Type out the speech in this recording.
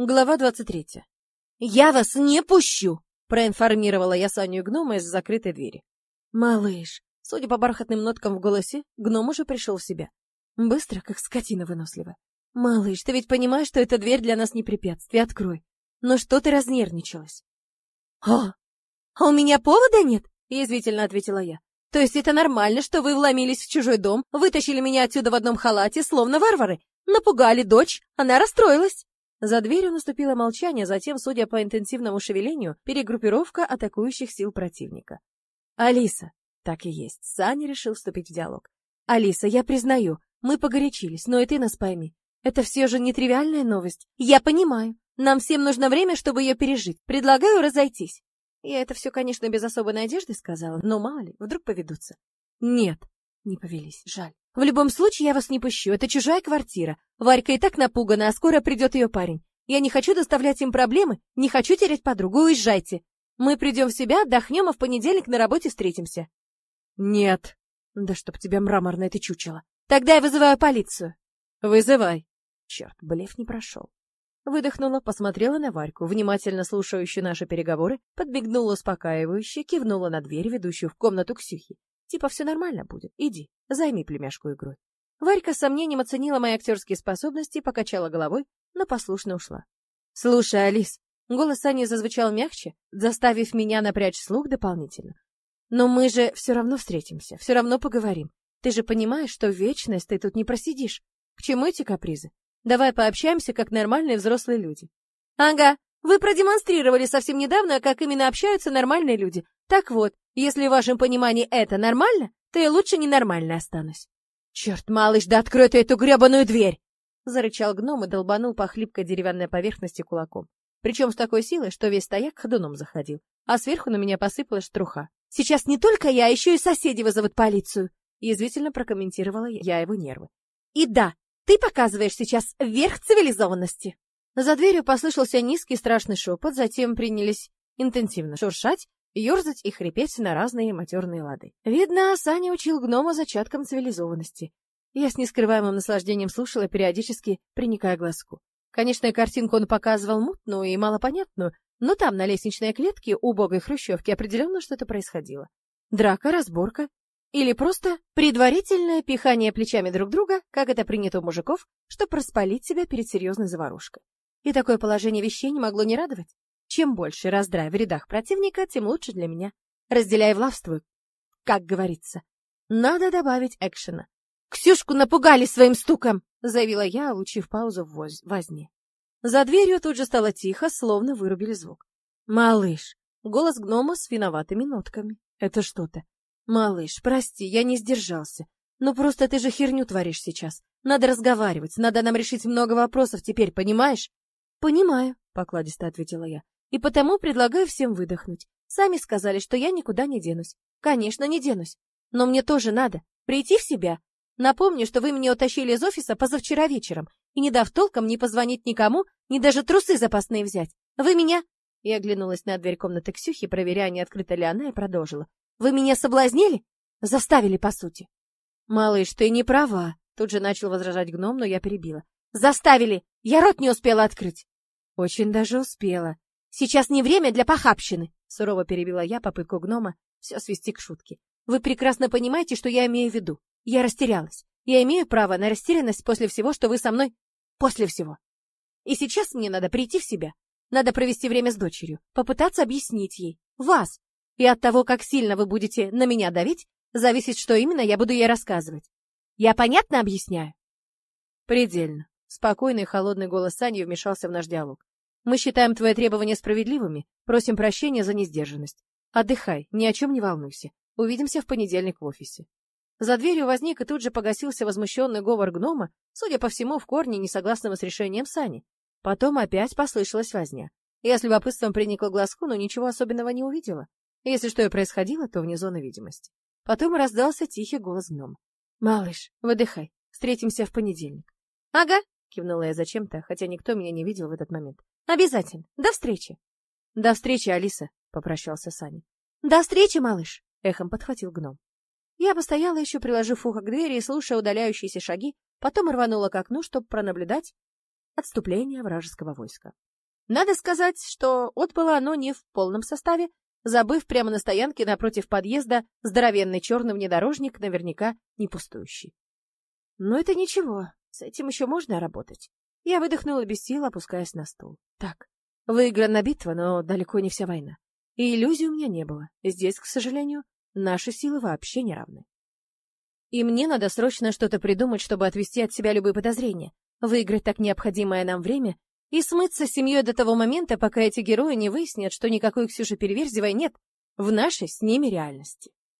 Глава 23. «Я вас не пущу!» — проинформировала я Саню гнома из закрытой двери. «Малыш!» Судя по бархатным ноткам в голосе, гном уже пришел в себя. Быстро, как скотина выносливая. «Малыш, ты ведь понимаешь, что эта дверь для нас не препятствие, открой. Но что ты разнервничалась?» «О, а у меня повода нет?» — язвительно ответила я. «То есть это нормально, что вы вломились в чужой дом, вытащили меня отсюда в одном халате, словно варвары, напугали дочь, она расстроилась?» За дверью наступило молчание, затем, судя по интенсивному шевелению, перегруппировка атакующих сил противника. «Алиса!» Так и есть, Саня решил вступить в диалог. «Алиса, я признаю, мы погорячились, но и ты нас пойми. Это все же нетривиальная новость. Я понимаю. Нам всем нужно время, чтобы ее пережить. Предлагаю разойтись». Я это все, конечно, без особой надежды сказала, но мало ли, вдруг поведутся. «Нет, не повелись, жаль. В любом случае я вас не пущу, это чужая квартира. Варька и так напугана, а скоро придет ее парень. Я не хочу доставлять им проблемы, не хочу терять подругу, уезжайте. Мы придем в себя, отдохнем, а в понедельник на работе встретимся. Нет. Да чтоб тебя мраморное ты чучело. Тогда я вызываю полицию. Вызывай. Черт, блеф не прошел. Выдохнула, посмотрела на Варьку, внимательно слушающую наши переговоры, подбегнула успокаивающе, кивнула на дверь, ведущую в комнату Ксюхи. Типа все нормально будет, иди, займи племяшку игрой. Варька с сомнением оценила мои актерские способности, покачала головой, но послушно ушла. «Слушай, Алис», — голос Ани зазвучал мягче, заставив меня напрячь слух дополнительно. «Но мы же все равно встретимся, все равно поговорим. Ты же понимаешь, что вечность ты тут не просидишь. К чему эти капризы? Давай пообщаемся, как нормальные взрослые люди». «Ага, вы продемонстрировали совсем недавно, как именно общаются нормальные люди. Так вот, если в вашем понимании это нормально, то я лучше ненормально останусь. Черт, малыш, да открой ты эту гребаную дверь! Зарычал гном и долбанул по хлипкой деревянной поверхности кулаком. Причем с такой силой, что весь стояк ходуном заходил, а сверху на меня посыпалась труха. «Сейчас не только я, а еще и соседи вызовут полицию!» Язвительно прокомментировала я его нервы. «И да, ты показываешь сейчас верх цивилизованности!» За дверью послышался низкий страшный шепот, затем принялись интенсивно шуршать, ерзать и хрипеть на разные матерные лады. Видно, Саня учил гнома зачаткам цивилизованности. Я с нескрываемым наслаждением слушала, периодически приникая глазку. Конечно, картинку он показывал мутную и малопонятную, но там, на лестничной клетке убогой хрущевки, определенно что-то происходило. Драка, разборка или просто предварительное пихание плечами друг друга, как это принято у мужиков, чтобы распалить себя перед серьезной заварушкой. И такое положение вещей не могло не радовать. Чем больше раздрай в рядах противника, тем лучше для меня. Разделяй властвуй, как говорится. Надо добавить экшена. «Ксюшку напугали своим стуком!» — заявила я, улучив паузу в воз... возне. За дверью тут же стало тихо, словно вырубили звук. «Малыш!» — голос гнома с виноватыми нотками. «Это что-то?» «Малыш, прости, я не сдержался. Но просто ты же херню творишь сейчас. Надо разговаривать, надо нам решить много вопросов теперь, понимаешь?» «Понимаю», — покладисто ответила я. И потому предлагаю всем выдохнуть. Сами сказали, что я никуда не денусь. Конечно, не денусь. Но мне тоже надо прийти в себя. Напомню, что вы меня утащили из офиса позавчера вечером и не дав толком ни позвонить никому, ни даже трусы запасные взять. Вы меня... Я оглянулась на дверь комнаты Ксюхи, проверяя, не открыта ли она, и продолжила. Вы меня соблазнили? Заставили, по сути. Малыш, ты не права. Тут же начал возражать гном, но я перебила. Заставили! Я рот не успела открыть. Очень даже успела. Сейчас не время для похабщины, сурово перебила я попытку гнома все свести к шутке. Вы прекрасно понимаете, что я имею в виду. Я растерялась. Я имею право на растерянность после всего, что вы со мной... После всего. И сейчас мне надо прийти в себя. Надо провести время с дочерью, попытаться объяснить ей. Вас. И от того, как сильно вы будете на меня давить, зависит, что именно я буду ей рассказывать. Я понятно объясняю? Предельно. Спокойный холодный голос Сани вмешался в наш диалог. Мы считаем твои требования справедливыми, просим прощения за несдержанность. Отдыхай, ни о чем не волнуйся. Увидимся в понедельник в офисе. За дверью возник и тут же погасился возмущенный говор гнома, судя по всему, в корне несогласного с решением Сани. Потом опять послышалась возня. Я с любопытством приникла глазку, но ничего особенного не увидела. Если что и происходило, то вне зоны видимости. Потом раздался тихий голос гнома. «Малыш, выдыхай. Встретимся в понедельник». «Ага», — кивнула я зачем-то, хотя никто меня не видел в этот момент. Обязательно. До встречи. До встречи, Алиса, попрощался Саня. До встречи, малыш, эхом подхватил гном. Я постояла еще, приложив ухо к двери и слушая удаляющиеся шаги, потом рванула к окну, чтобы пронаблюдать отступления вражеского войска. Надо сказать, что отбыло оно не в полном составе, забыв прямо на стоянке напротив подъезда здоровенный черный внедорожник, наверняка не пустующий. Но это ничего, с этим еще можно работать. Я выдохнула без сил, опускаясь на стул. Так, выиграна битва, но далеко не вся война. И иллюзий у меня не было. Здесь, к сожалению, наши силы вообще не равны. И мне надо срочно что-то придумать, чтобы отвести от себя любые подозрения, выиграть так необходимое нам время и смыться с семьей до того момента, пока эти герои не выяснят, что никакой Ксюши Переверзевой нет в нашей с ними реальности.